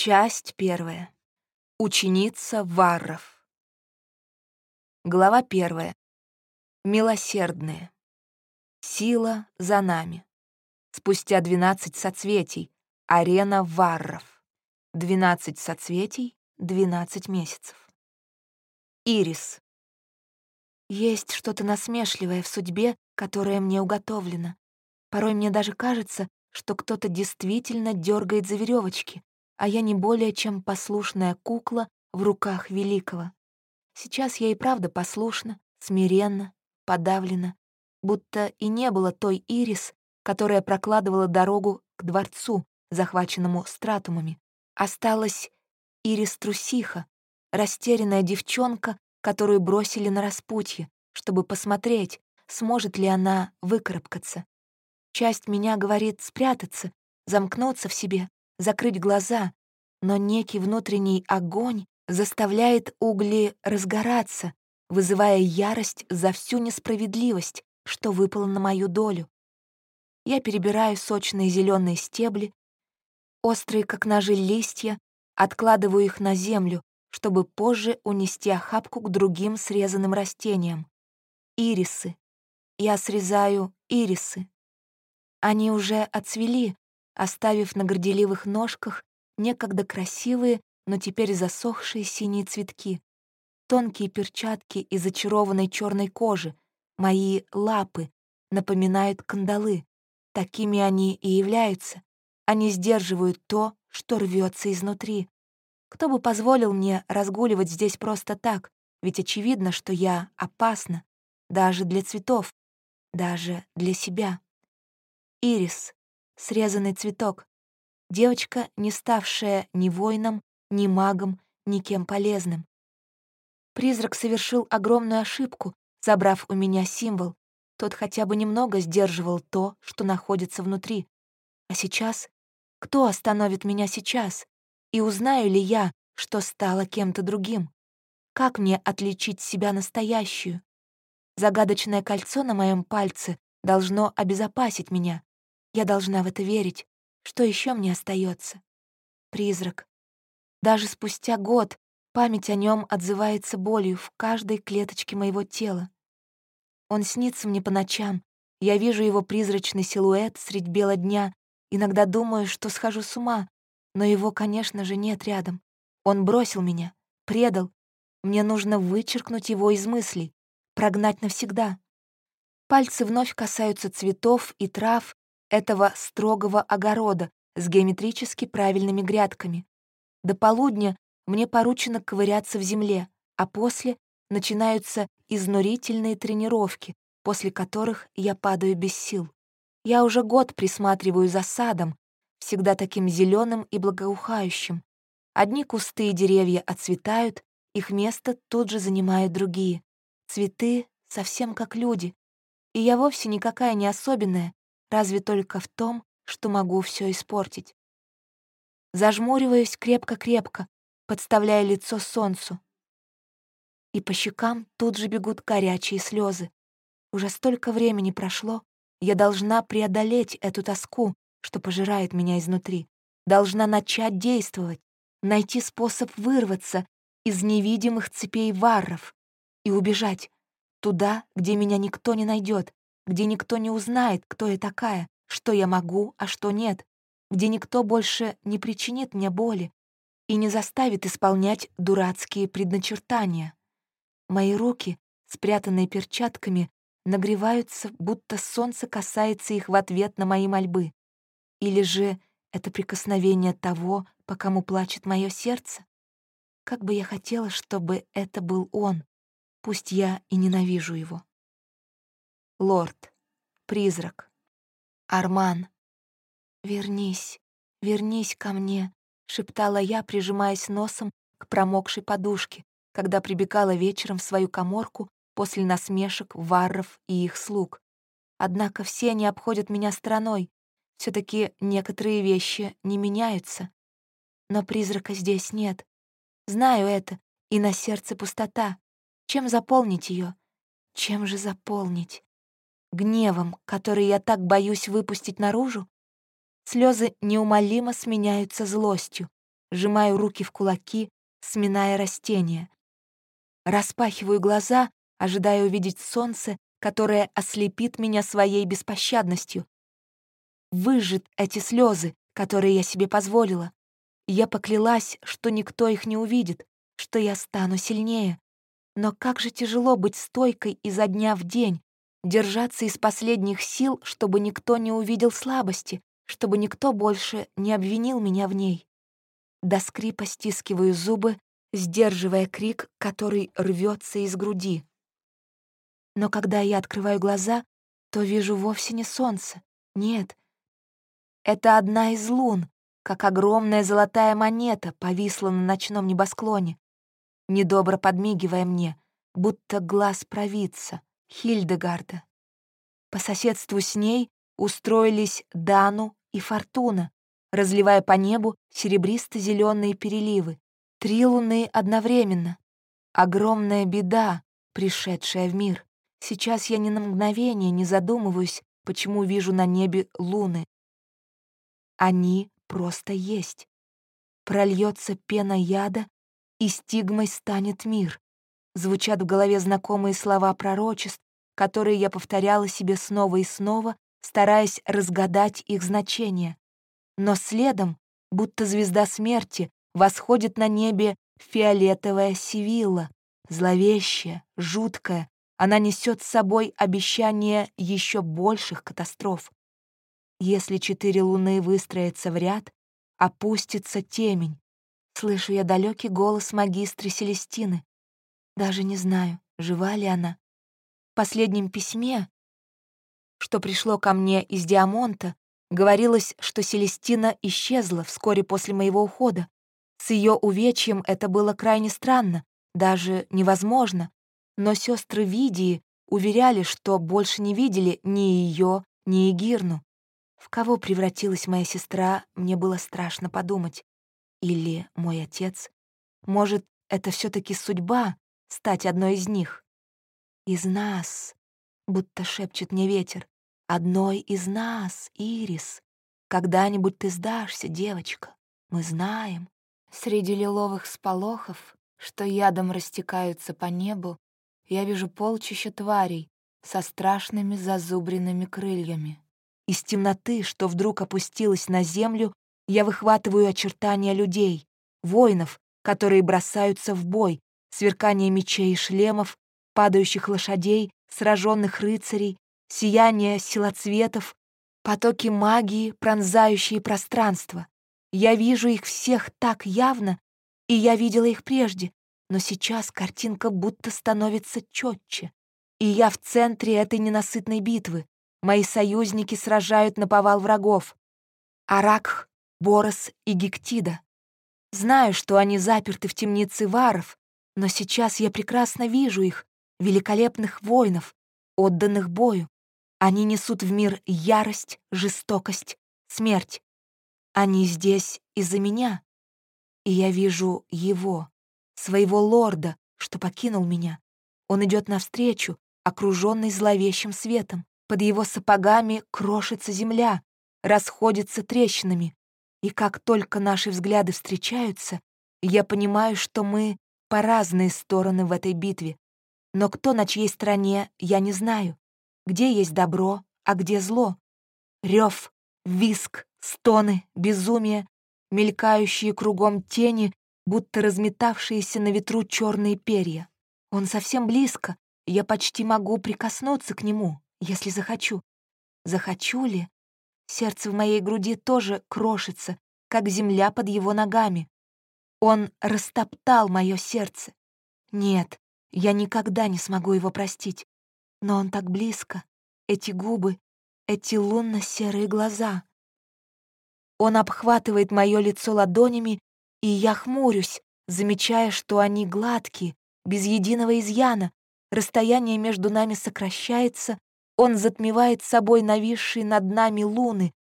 Часть первая. Ученица Варров. Глава первая. Милосердные. Сила за нами. Спустя двенадцать соцветий. Арена Варров. Двенадцать соцветий, двенадцать месяцев. Ирис. Есть что-то насмешливое в судьбе, которое мне уготовлено. Порой мне даже кажется, что кто-то действительно дергает за веревочки, а я не более чем послушная кукла в руках великого. Сейчас я и правда послушна, смиренна, подавлена, будто и не было той Ирис, которая прокладывала дорогу к дворцу, захваченному стратумами. Осталась Ирис-трусиха, растерянная девчонка, которую бросили на распутье, чтобы посмотреть, сможет ли она выкарабкаться. Часть меня говорит спрятаться, замкнуться в себе, закрыть глаза, но некий внутренний огонь заставляет угли разгораться, вызывая ярость за всю несправедливость, что выпало на мою долю. Я перебираю сочные зеленые стебли, острые, как ножи, листья, откладываю их на землю, чтобы позже унести охапку к другим срезанным растениям. Ирисы. Я срезаю ирисы. Они уже отцвели, оставив на горделивых ножках некогда красивые, но теперь засохшие синие цветки, тонкие перчатки из очарованной черной кожи, мои лапы напоминают кандалы. Такими они и являются. Они сдерживают то, что рвется изнутри. Кто бы позволил мне разгуливать здесь просто так, ведь очевидно, что я опасна, даже для цветов, даже для себя. Ирис, срезанный цветок. Девочка, не ставшая ни воином, ни магом, ни кем полезным. Призрак совершил огромную ошибку, забрав у меня символ. Тот хотя бы немного сдерживал то, что находится внутри. А сейчас? Кто остановит меня сейчас? И узнаю ли я, что стала кем-то другим? Как мне отличить себя настоящую? Загадочное кольцо на моем пальце должно обезопасить меня. Я должна в это верить. Что еще мне остается? Призрак. Даже спустя год память о нем отзывается болью в каждой клеточке моего тела. Он снится мне по ночам. Я вижу его призрачный силуэт средь бела дня. Иногда думаю, что схожу с ума, но его, конечно же, нет рядом. Он бросил меня, предал. Мне нужно вычеркнуть его из мыслей, прогнать навсегда. Пальцы вновь касаются цветов и трав, этого строгого огорода с геометрически правильными грядками. До полудня мне поручено ковыряться в земле, а после начинаются изнурительные тренировки, после которых я падаю без сил. Я уже год присматриваю за садом, всегда таким зеленым и благоухающим. Одни кусты и деревья отцветают, их место тут же занимают другие. Цветы совсем как люди. И я вовсе никакая не особенная, разве только в том, что могу все испортить. Зажмуриваюсь крепко-крепко, подставляя лицо солнцу. И по щекам тут же бегут горячие слезы. Уже столько времени прошло, я должна преодолеть эту тоску, что пожирает меня изнутри. Должна начать действовать, найти способ вырваться из невидимых цепей варров и убежать туда, где меня никто не найдет, где никто не узнает, кто я такая, что я могу, а что нет, где никто больше не причинит мне боли и не заставит исполнять дурацкие предначертания. Мои руки, спрятанные перчатками, нагреваются, будто солнце касается их в ответ на мои мольбы. Или же это прикосновение того, по кому плачет мое сердце? Как бы я хотела, чтобы это был он, пусть я и ненавижу его. Лорд, призрак, Арман. «Вернись, вернись ко мне», — шептала я, прижимаясь носом к промокшей подушке, когда прибегала вечером в свою коморку после насмешек варров и их слуг. Однако все они обходят меня стороной. все таки некоторые вещи не меняются. Но призрака здесь нет. Знаю это, и на сердце пустота. Чем заполнить ее? Чем же заполнить? Гневом, который я так боюсь выпустить наружу? Слезы неумолимо сменяются злостью. сжимаю руки в кулаки, сминая растения. Распахиваю глаза, ожидая увидеть солнце, которое ослепит меня своей беспощадностью. Выжжет эти слезы, которые я себе позволила. Я поклялась, что никто их не увидит, что я стану сильнее. Но как же тяжело быть стойкой изо дня в день, держаться из последних сил, чтобы никто не увидел слабости, чтобы никто больше не обвинил меня в ней. До скрипа стискиваю зубы, сдерживая крик, который рвется из груди. Но когда я открываю глаза, то вижу вовсе не солнце. Нет. Это одна из лун, как огромная золотая монета повисла на ночном небосклоне, недобро подмигивая мне, будто глаз провидца, Хильдегарда. По соседству с ней устроились Дану и Фортуна, разливая по небу серебристо зеленые переливы. Три луны одновременно. Огромная беда, пришедшая в мир. Сейчас я ни на мгновение не задумываюсь, почему вижу на небе луны. Они просто есть. Прольется пена яда, и стигмой станет мир. Звучат в голове знакомые слова пророчеств, которые я повторяла себе снова и снова, стараясь разгадать их значение. Но следом, будто звезда смерти, восходит на небе фиолетовая Сивилла, зловещая, жуткая. Она несет с собой обещание еще больших катастроф. Если четыре луны выстроятся в ряд, опустится темень. Слышу я далекий голос магистры Селестины. Даже не знаю, жива ли она. В последнем письме, что пришло ко мне из Диамонта, говорилось, что Селестина исчезла вскоре после моего ухода, с ее увечьем это было крайне странно, даже невозможно, но сестры Видии уверяли, что больше не видели ни ее, ни Игирну. В кого превратилась моя сестра, мне было страшно подумать. Или мой отец. Может, это все таки судьба — стать одной из них? Из нас, будто шепчет мне ветер, одной из нас, Ирис. Когда-нибудь ты сдашься, девочка, мы знаем. Среди лиловых сполохов, что ядом растекаются по небу, я вижу полчища тварей со страшными зазубренными крыльями. Из темноты, что вдруг опустилась на землю, я выхватываю очертания людей, воинов, которые бросаются в бой, сверкание мечей и шлемов, падающих лошадей, сраженных рыцарей, сияние силоцветов, потоки магии, пронзающие пространство. Я вижу их всех так явно, и я видела их прежде, но сейчас картинка будто становится четче. И я в центре этой ненасытной битвы. Мои союзники сражают на повал врагов. Аракх, Борос и Гектида. Знаю, что они заперты в темнице варов, но сейчас я прекрасно вижу их, великолепных воинов, отданных бою. Они несут в мир ярость, жестокость, смерть. Они здесь из-за меня. И я вижу его, своего лорда, что покинул меня. Он идет навстречу, окруженный зловещим светом. Под его сапогами крошится земля, расходится трещинами. И как только наши взгляды встречаются, я понимаю, что мы по разные стороны в этой битве. Но кто на чьей стороне, я не знаю. Где есть добро, а где зло? Рев, виск, Стоны, безумие, мелькающие кругом тени, будто разметавшиеся на ветру черные перья. Он совсем близко, я почти могу прикоснуться к нему, если захочу. Захочу ли? Сердце в моей груди тоже крошится, как земля под его ногами. Он растоптал мое сердце. Нет, я никогда не смогу его простить. Но он так близко. Эти губы, эти лунно-серые глаза. Он обхватывает мое лицо ладонями, и я хмурюсь, замечая, что они гладкие, без единого изъяна. Расстояние между нами сокращается, он затмевает собой нависшие над нами луны,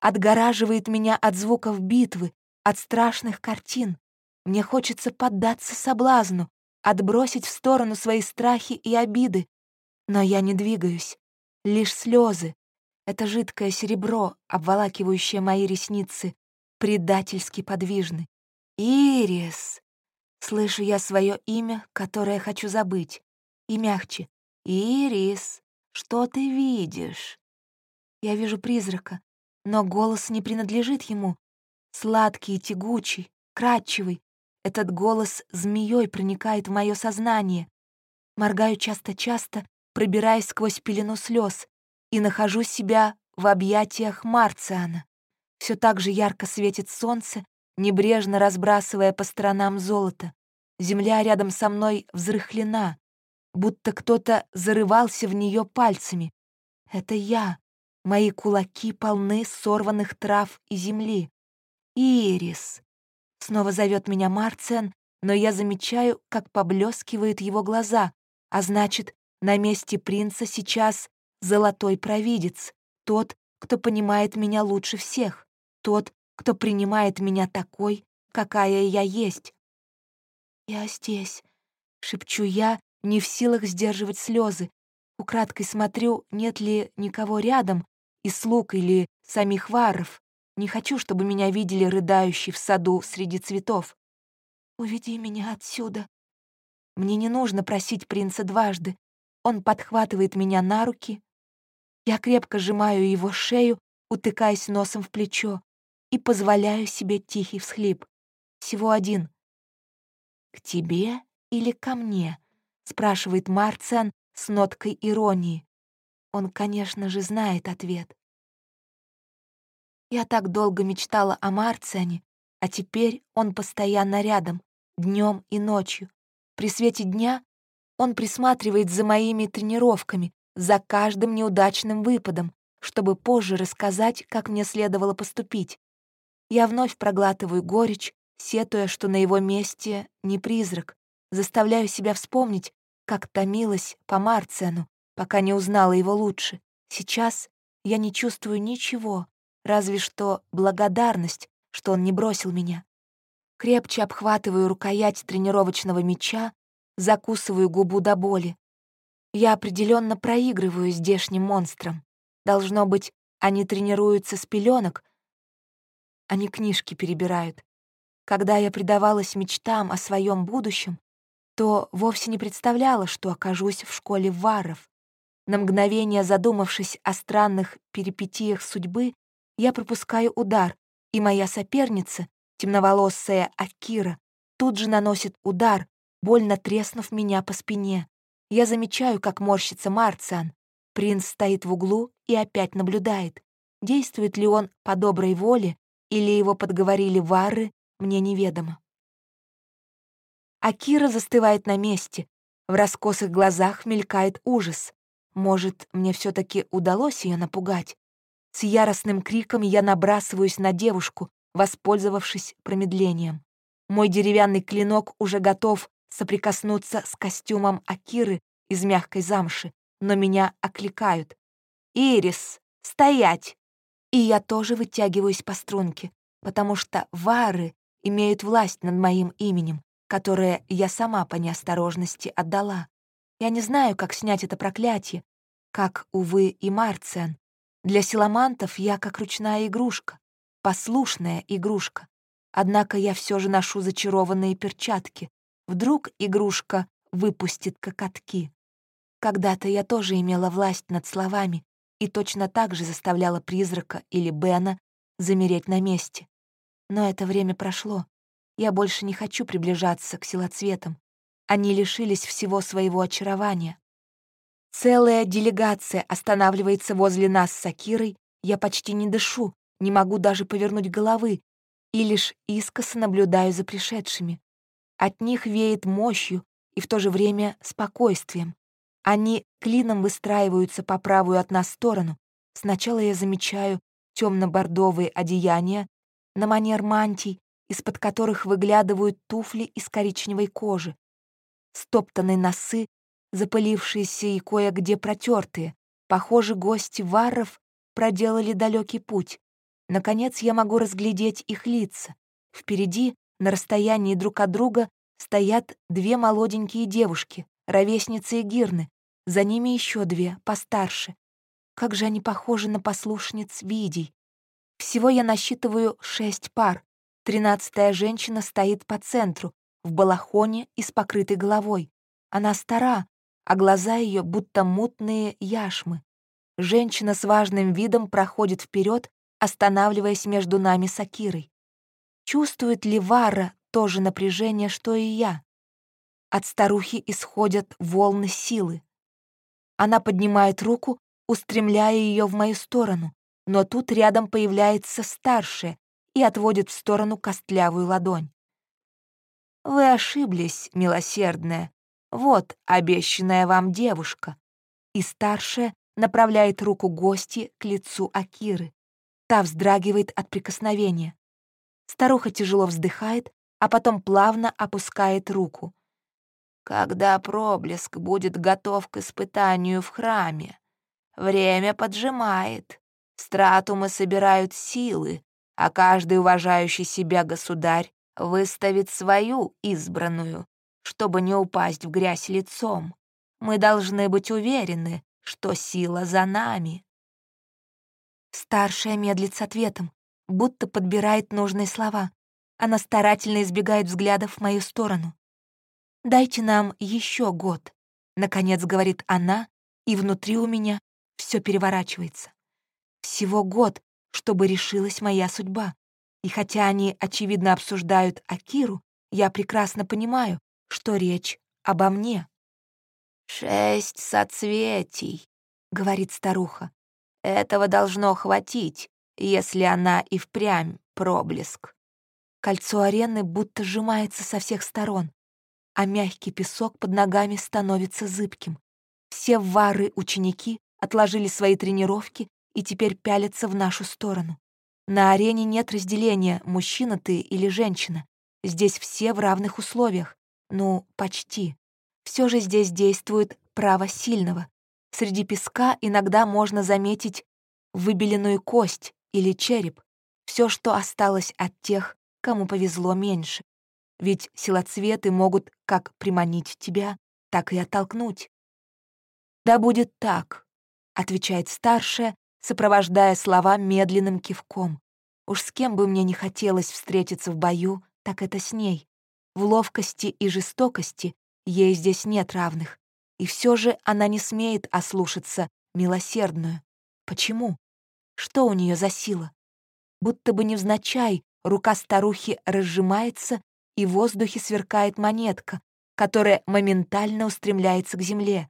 отгораживает меня от звуков битвы, от страшных картин. Мне хочется поддаться соблазну, отбросить в сторону свои страхи и обиды, но я не двигаюсь. Лишь слезы, это жидкое серебро, обволакивающее мои ресницы, предательски подвижны. «Ирис!» Слышу я свое имя, которое хочу забыть. И мягче. «Ирис, что ты видишь?» Я вижу призрака, но голос не принадлежит ему. Сладкий, тягучий, кратчевый. Этот голос змеей проникает в мое сознание. Моргаю часто-часто, пробираясь сквозь пелену слез, и нахожу себя в объятиях Марциана. Все так же ярко светит солнце, небрежно разбрасывая по сторонам золото. Земля рядом со мной взрыхлена, будто кто-то зарывался в нее пальцами. Это я. Мои кулаки полны сорванных трав и земли. «Ирис!» Снова зовет меня Марциан, но я замечаю, как поблескивают его глаза, а значит, на месте принца сейчас золотой провидец, тот, кто понимает меня лучше всех, тот, кто принимает меня такой, какая я есть. «Я здесь», — шепчу я, не в силах сдерживать слезы. Украдкой смотрю, нет ли никого рядом, и слуг или самих варов. Не хочу, чтобы меня видели рыдающий в саду среди цветов. «Уведи меня отсюда». Мне не нужно просить принца дважды. Он подхватывает меня на руки. Я крепко сжимаю его шею, утыкаясь носом в плечо, и позволяю себе тихий всхлип. Всего один. «К тебе или ко мне?» — спрашивает Марциан с ноткой иронии. Он, конечно же, знает ответ. Я так долго мечтала о Марциане, а теперь он постоянно рядом, днем и ночью. При свете дня он присматривает за моими тренировками, за каждым неудачным выпадом, чтобы позже рассказать, как мне следовало поступить. Я вновь проглатываю горечь, сетуя, что на его месте не призрак, заставляю себя вспомнить, как томилась по Марцену, пока не узнала его лучше. Сейчас я не чувствую ничего, разве что благодарность, что он не бросил меня. Крепче обхватываю рукоять тренировочного меча, закусываю губу до боли. Я определенно проигрываю здешним монстрам. Должно быть, они тренируются с пеленок, они книжки перебирают. Когда я предавалась мечтам о своем будущем, то вовсе не представляла, что окажусь в школе варов. На мгновение задумавшись о странных перипетиях судьбы, я пропускаю удар, и моя соперница, темноволосая Акира, тут же наносит удар, больно треснув меня по спине. Я замечаю, как морщится Марциан. Принц стоит в углу и опять наблюдает. Действует ли он по доброй воле или его подговорили вары, мне неведомо. Акира застывает на месте. В раскосых глазах мелькает ужас. Может, мне все таки удалось ее напугать? С яростным криком я набрасываюсь на девушку, воспользовавшись промедлением. Мой деревянный клинок уже готов соприкоснуться с костюмом Акиры из мягкой замши, но меня окликают. «Ирис, стоять!» И я тоже вытягиваюсь по струнке, потому что вары имеют власть над моим именем, которое я сама по неосторожности отдала. Я не знаю, как снять это проклятие, как, увы, и Марциан. Для силамантов я как ручная игрушка, послушная игрушка. Однако я все же ношу зачарованные перчатки. Вдруг игрушка выпустит кокотки. Когда-то я тоже имела власть над словами, и точно так же заставляла призрака или Бена замереть на месте. Но это время прошло. Я больше не хочу приближаться к силоцветам. Они лишились всего своего очарования. Целая делегация останавливается возле нас с Сакирой. Я почти не дышу, не могу даже повернуть головы и лишь искоса наблюдаю за пришедшими. От них веет мощью и в то же время спокойствием. Они клином выстраиваются по правую от нас сторону. Сначала я замечаю темно-бордовые одеяния на манер мантий, из-под которых выглядывают туфли из коричневой кожи, стоптанные носы, запылившиеся и кое-где протертые. Похоже, гости варров проделали далекий путь. Наконец я могу разглядеть их лица. Впереди, на расстоянии друг от друга, стоят две молоденькие девушки, ровесницы Гирны, за ними еще две, постарше. Как же они похожи на послушниц Видий. Всего я насчитываю шесть пар. Тринадцатая женщина стоит по центру, в балахоне и с покрытой головой. Она стара, а глаза ее будто мутные яшмы. Женщина с важным видом проходит вперед, останавливаясь между нами с Акирой. Чувствует ли Вара то же напряжение, что и я? От старухи исходят волны силы. Она поднимает руку, устремляя ее в мою сторону, но тут рядом появляется старшая и отводит в сторону костлявую ладонь. «Вы ошиблись, милосердная. Вот обещанная вам девушка». И старшая направляет руку гости к лицу Акиры. Та вздрагивает от прикосновения. Старуха тяжело вздыхает, а потом плавно опускает руку. «Когда проблеск будет готов к испытанию в храме? Время поджимает. Стратумы собирают силы, а каждый уважающий себя государь выставит свою избранную, чтобы не упасть в грязь лицом. Мы должны быть уверены, что сила за нами. Старшая медлит с ответом, будто подбирает нужные слова. Она старательно избегает взглядов в мою сторону. «Дайте нам еще год», — наконец говорит она, и внутри у меня все переворачивается. Всего год, чтобы решилась моя судьба. И хотя они, очевидно, обсуждают Акиру, я прекрасно понимаю, что речь обо мне. «Шесть соцветий», — говорит старуха. «Этого должно хватить, если она и впрямь проблеск». Кольцо арены будто сжимается со всех сторон, а мягкий песок под ногами становится зыбким. Все вары-ученики отложили свои тренировки и теперь пялятся в нашу сторону. На арене нет разделения, мужчина ты или женщина. Здесь все в равных условиях. Ну, почти. Все же здесь действует право сильного. Среди песка иногда можно заметить выбеленную кость или череп, все, что осталось от тех, кому повезло меньше. Ведь силоцветы могут как приманить тебя, так и оттолкнуть. «Да будет так», — отвечает старшая, сопровождая слова медленным кивком. Уж с кем бы мне не хотелось встретиться в бою, так это с ней. В ловкости и жестокости Ей здесь нет равных. И все же она не смеет ослушаться милосердную. Почему? Что у нее за сила? Будто бы невзначай рука старухи разжимается, и в воздухе сверкает монетка, которая моментально устремляется к земле.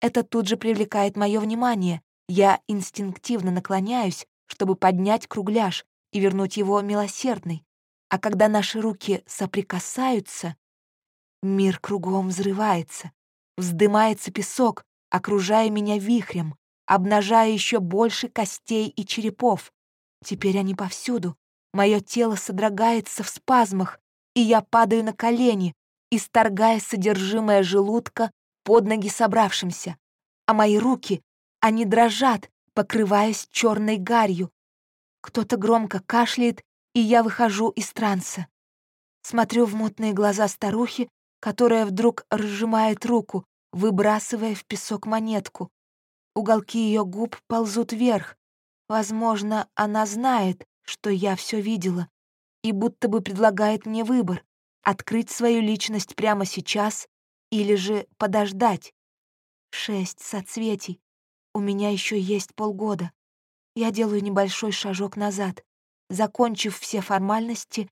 Это тут же привлекает мое внимание. Я инстинктивно наклоняюсь, чтобы поднять кругляш и вернуть его милосердной. А когда наши руки соприкасаются, Мир кругом взрывается, вздымается песок, окружая меня вихрем, обнажая еще больше костей и черепов. Теперь они повсюду. Мое тело содрогается в спазмах, и я падаю на колени, исторгая содержимое желудка под ноги собравшимся. А мои руки, они дрожат, покрываясь черной гарью. Кто-то громко кашляет, и я выхожу из транса. Смотрю в мутные глаза старухи, которая вдруг разжимает руку, выбрасывая в песок монетку. Уголки ее губ ползут вверх. Возможно, она знает, что я все видела, и будто бы предлагает мне выбор — открыть свою личность прямо сейчас или же подождать. Шесть соцветий. У меня еще есть полгода. Я делаю небольшой шажок назад. Закончив все формальности,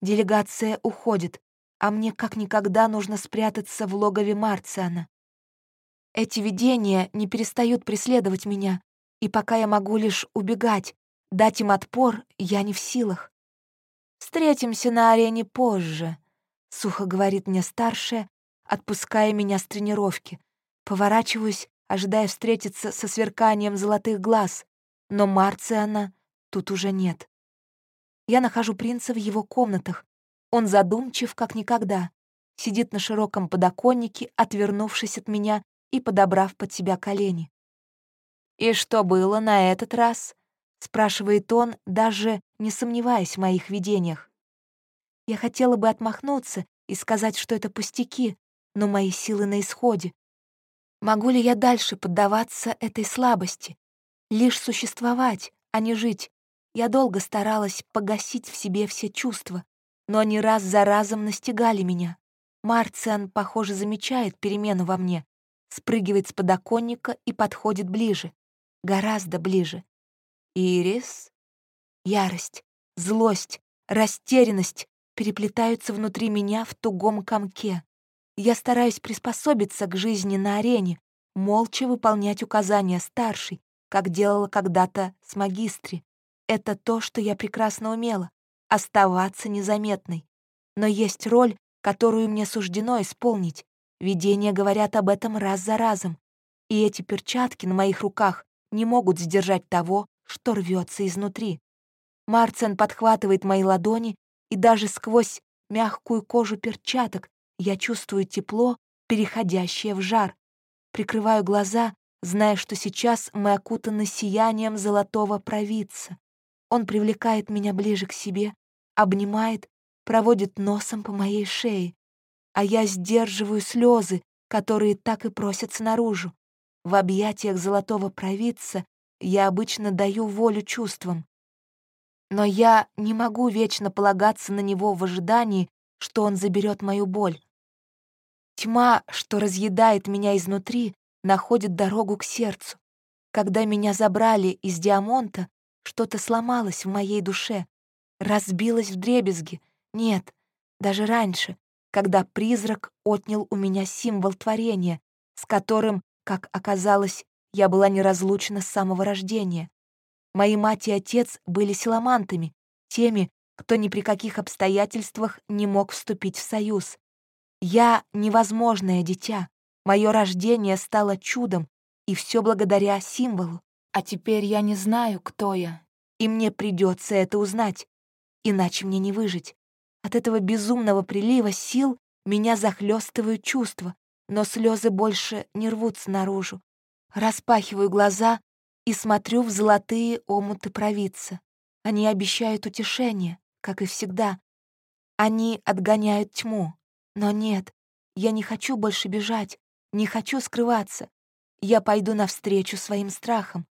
делегация уходит, а мне как никогда нужно спрятаться в логове Марциана. Эти видения не перестают преследовать меня, и пока я могу лишь убегать, дать им отпор, я не в силах. «Встретимся на арене позже», — сухо говорит мне старшая, отпуская меня с тренировки. Поворачиваюсь, ожидая встретиться со сверканием золотых глаз, но Марциана тут уже нет. Я нахожу принца в его комнатах, он задумчив, как никогда, сидит на широком подоконнике, отвернувшись от меня и подобрав под себя колени. «И что было на этот раз?» — спрашивает он, даже не сомневаясь в моих видениях. Я хотела бы отмахнуться и сказать, что это пустяки, но мои силы на исходе. Могу ли я дальше поддаваться этой слабости? Лишь существовать, а не жить. Я долго старалась погасить в себе все чувства, но они раз за разом настигали меня. Марциан, похоже, замечает перемену во мне, спрыгивает с подоконника и подходит ближе, гораздо ближе. Ирис? Ярость, злость, растерянность переплетаются внутри меня в тугом комке. Я стараюсь приспособиться к жизни на арене, молча выполнять указания старшей, как делала когда-то с магистри. Это то, что я прекрасно умела — оставаться незаметной. Но есть роль, которую мне суждено исполнить. Видения говорят об этом раз за разом. И эти перчатки на моих руках не могут сдержать того, что рвется изнутри. Марцен подхватывает мои ладони, и даже сквозь мягкую кожу перчаток я чувствую тепло, переходящее в жар. Прикрываю глаза, зная, что сейчас мы окутаны сиянием золотого провидца. Он привлекает меня ближе к себе, обнимает, проводит носом по моей шее, а я сдерживаю слезы, которые так и просятся наружу. В объятиях золотого провидца я обычно даю волю чувствам. Но я не могу вечно полагаться на него в ожидании, что он заберет мою боль. Тьма, что разъедает меня изнутри, находит дорогу к сердцу. Когда меня забрали из Диамонта, что-то сломалось в моей душе, разбилось в дребезги. Нет, даже раньше, когда призрак отнял у меня символ творения, с которым, как оказалось, я была неразлучна с самого рождения. Мои мать и отец были силамантами, теми, кто ни при каких обстоятельствах не мог вступить в союз, я невозможное дитя. Мое рождение стало чудом, и все благодаря символу. А теперь я не знаю, кто я, и мне придется это узнать, иначе мне не выжить. От этого безумного прилива сил меня захлестывают чувства, но слезы больше не рвутся наружу. Распахиваю глаза и смотрю в золотые омуты провидца. Они обещают утешение, как и всегда. Они отгоняют тьму, но нет, я не хочу больше бежать, не хочу скрываться. Я пойду навстречу своим страхам.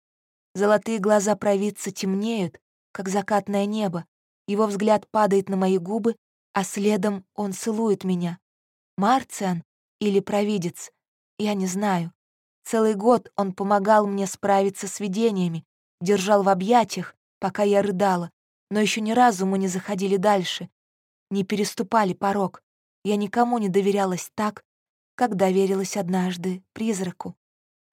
Золотые глаза провидца темнеют, как закатное небо. Его взгляд падает на мои губы, а следом он целует меня. Марциан или провидец? Я не знаю. Целый год он помогал мне справиться с видениями, держал в объятиях, пока я рыдала, но еще ни разу мы не заходили дальше, не переступали порог. Я никому не доверялась так, как доверилась однажды призраку.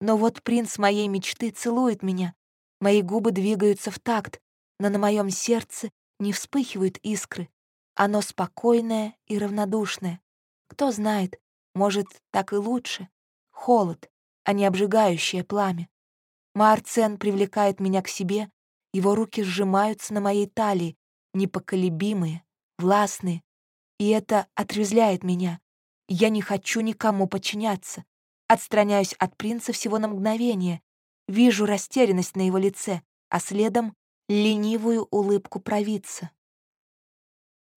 Но вот принц моей мечты целует меня, мои губы двигаются в такт, но на моем сердце не вспыхивают искры. Оно спокойное и равнодушное. Кто знает, может, так и лучше. Холод, а не обжигающее пламя. Марцен привлекает меня к себе, его руки сжимаются на моей талии, непоколебимые, властные, и это отрезвляет меня. Я не хочу никому подчиняться. Отстраняюсь от принца всего на мгновение. Вижу растерянность на его лице, а следом — ленивую улыбку провидца.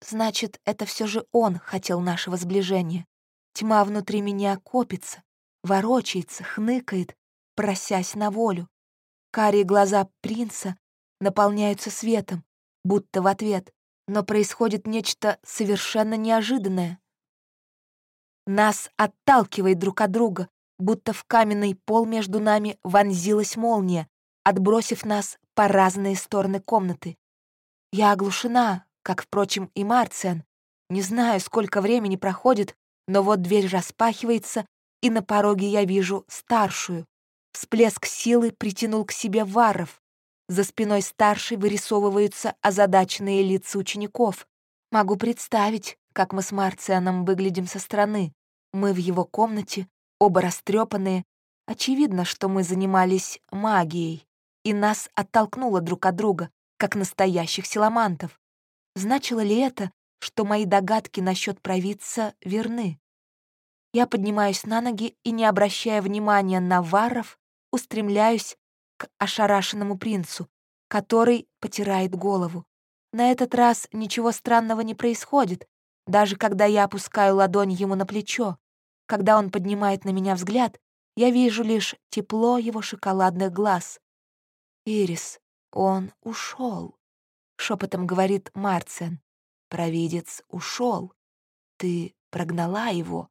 Значит, это все же он хотел нашего сближения. Тьма внутри меня копится, ворочается, хныкает, просясь на волю. Карие глаза принца наполняются светом, будто в ответ но происходит нечто совершенно неожиданное. Нас отталкивает друг от друга, будто в каменный пол между нами вонзилась молния, отбросив нас по разные стороны комнаты. Я оглушена, как, впрочем, и Марциан. Не знаю, сколько времени проходит, но вот дверь распахивается, и на пороге я вижу старшую. Всплеск силы притянул к себе варов. За спиной старшей вырисовываются озадаченные лица учеников. Могу представить, как мы с Марцианом выглядим со стороны. Мы в его комнате, оба растрепанные. Очевидно, что мы занимались магией, и нас оттолкнуло друг от друга, как настоящих силамантов. Значило ли это, что мои догадки насчет провидца верны? Я поднимаюсь на ноги и, не обращая внимания на варов, устремляюсь к ошарашенному принцу, который потирает голову. На этот раз ничего странного не происходит, даже когда я опускаю ладонь ему на плечо. Когда он поднимает на меня взгляд, я вижу лишь тепло его шоколадных глаз. Ирис, он ушел. шепотом говорит Марцен. Провидец ушел. Ты прогнала его.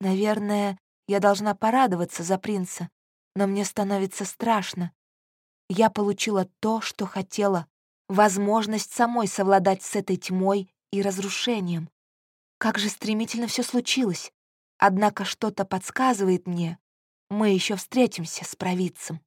Наверное, я должна порадоваться за принца, но мне становится страшно. Я получила то, что хотела, возможность самой совладать с этой тьмой и разрушением. Как же стремительно все случилось. Однако что-то подсказывает мне, мы еще встретимся с провидцем.